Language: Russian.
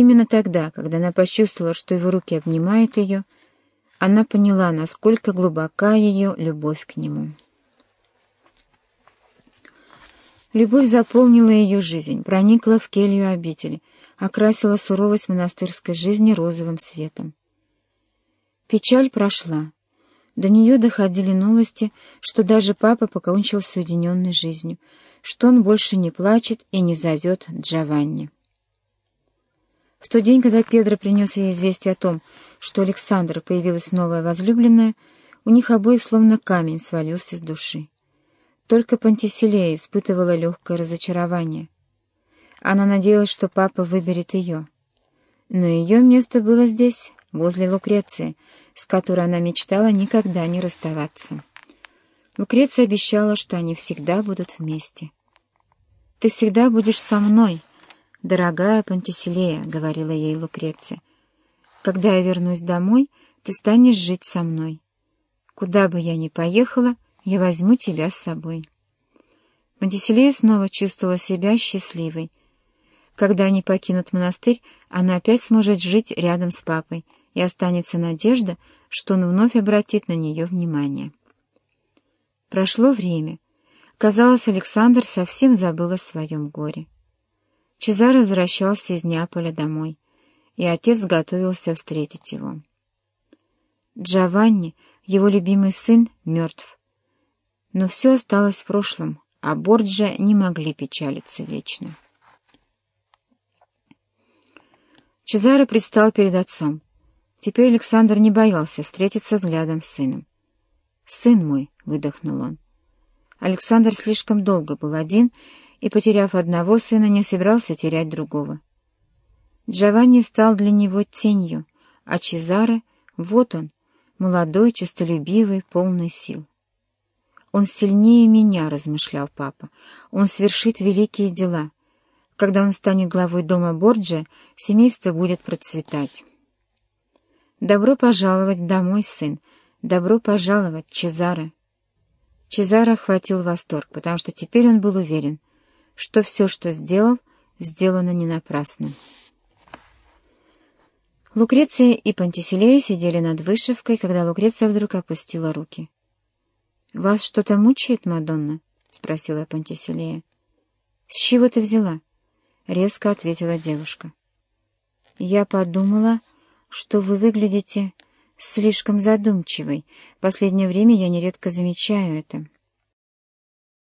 Именно тогда, когда она почувствовала, что его руки обнимают ее, она поняла, насколько глубока ее любовь к нему. Любовь заполнила ее жизнь, проникла в келью обители, окрасила суровость монастырской жизни розовым светом. Печаль прошла. До нее доходили новости, что даже папа покончил с уединенной жизнью, что он больше не плачет и не зовет Джованни. В тот день, когда Педро принес ей известие о том, что Александра появилась новая возлюбленная, у них обоих словно камень свалился с души. Только Пантиселея испытывала легкое разочарование. Она надеялась, что папа выберет ее. Но ее место было здесь, возле Лукреции, с которой она мечтала никогда не расставаться. Лукреция обещала, что они всегда будут вместе. «Ты всегда будешь со мной», «Дорогая Пантиселея», — говорила ей Лукреция, — «когда я вернусь домой, ты станешь жить со мной. Куда бы я ни поехала, я возьму тебя с собой». Пантиселея снова чувствовала себя счастливой. Когда они покинут монастырь, она опять сможет жить рядом с папой, и останется надежда, что он вновь обратит на нее внимание. Прошло время. Казалось, Александр совсем забыл о своем горе. Чезаро возвращался из Неаполя домой, и отец готовился встретить его. Джованни, его любимый сын, мертв. Но все осталось в прошлом, а Борджа не могли печалиться вечно. Чезаро предстал перед отцом. Теперь Александр не боялся встретиться взглядом с сыном. «Сын мой!» — выдохнул он. Александр слишком долго был один и, потеряв одного сына, не собирался терять другого. Джованни стал для него тенью, а Чезаре — вот он, молодой, честолюбивый, полный сил. «Он сильнее меня», — размышлял папа. «Он свершит великие дела. Когда он станет главой дома Борджа, семейство будет процветать». «Добро пожаловать домой, сын! Добро пожаловать, Чезаре!» Чезаро охватил восторг, потому что теперь он был уверен — что все, что сделал, сделано не напрасно. Лукреция и Пантиселея сидели над вышивкой, когда Лукреция вдруг опустила руки. — Вас что-то мучает, Мадонна? — спросила Пантиселея. — С чего ты взяла? — резко ответила девушка. — Я подумала, что вы выглядите слишком задумчивой. Последнее время я нередко замечаю это. —